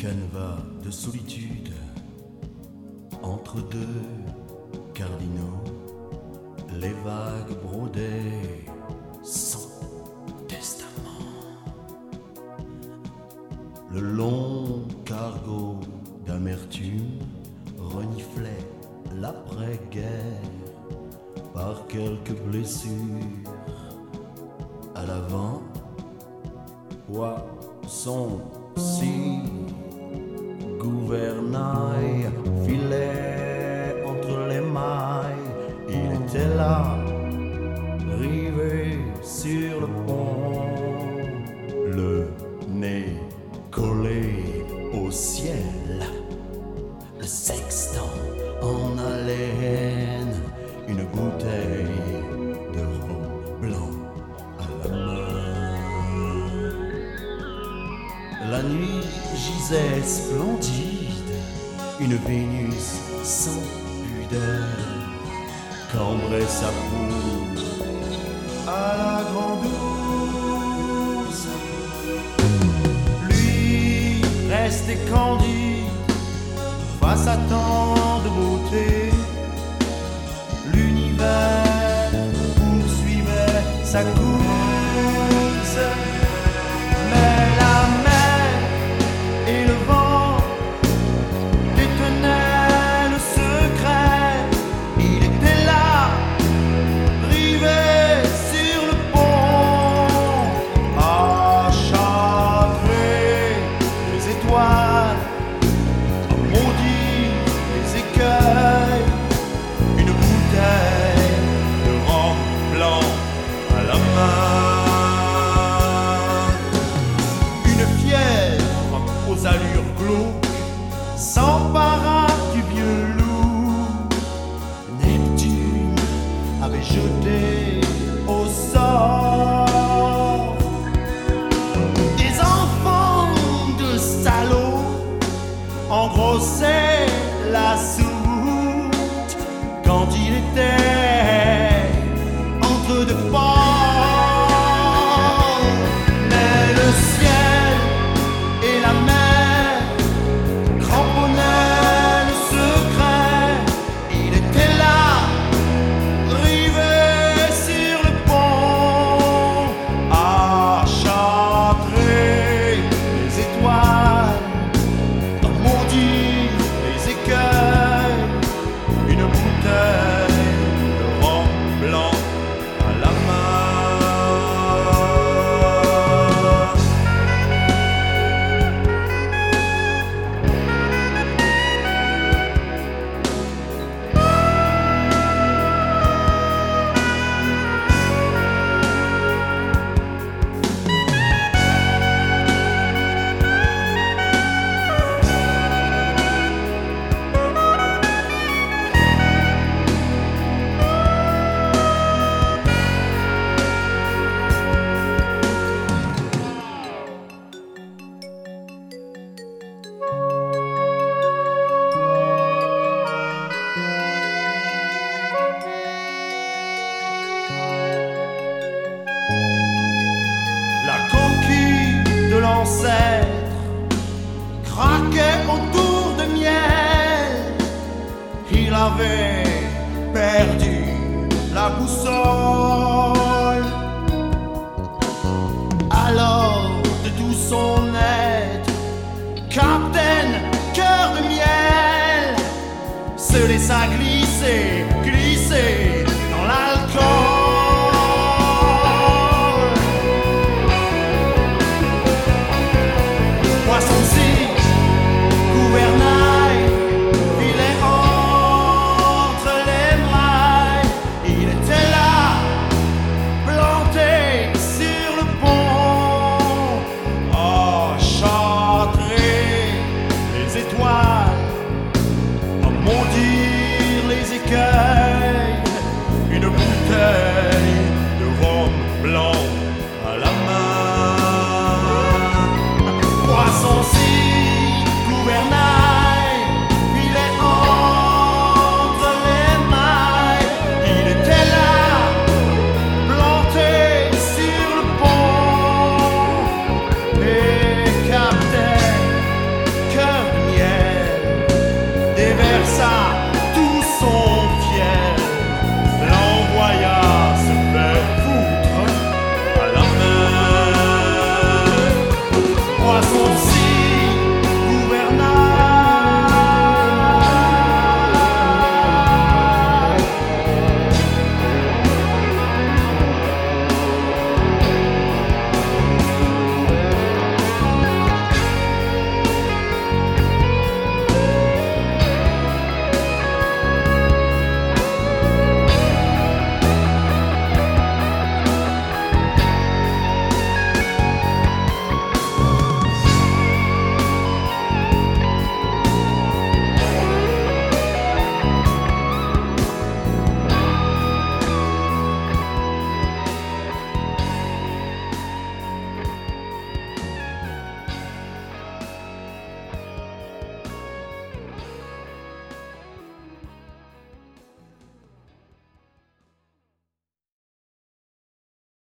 canevas de solitude, entre deux cardinaux, les vagues brodées sans testament. Le long cargo d'amertume reniflait l'après-guerre par quelques blessures à l'avant. Poisson, si gouvernail filait entre les mailles, il était là, rivé sur le pont, le nez collé au ciel, le sextant en haleine, une bouteille de rhum blanc à la main. La nuit gisait splendide, une Vénus sans pudeur cambrait sa peau à la grande ours. Lui restait candide face à tant de beauté. L'univers poursuivait sa course. S'empara du vieux loup. Neptune avait jeté au sort des enfants de salauds engrossaient la soute quand il était l'ancêtre craquait autour de miel. Il avait perdu la boussole. Alors, de tout son être, Captain Cœur de Miel se laissa glisser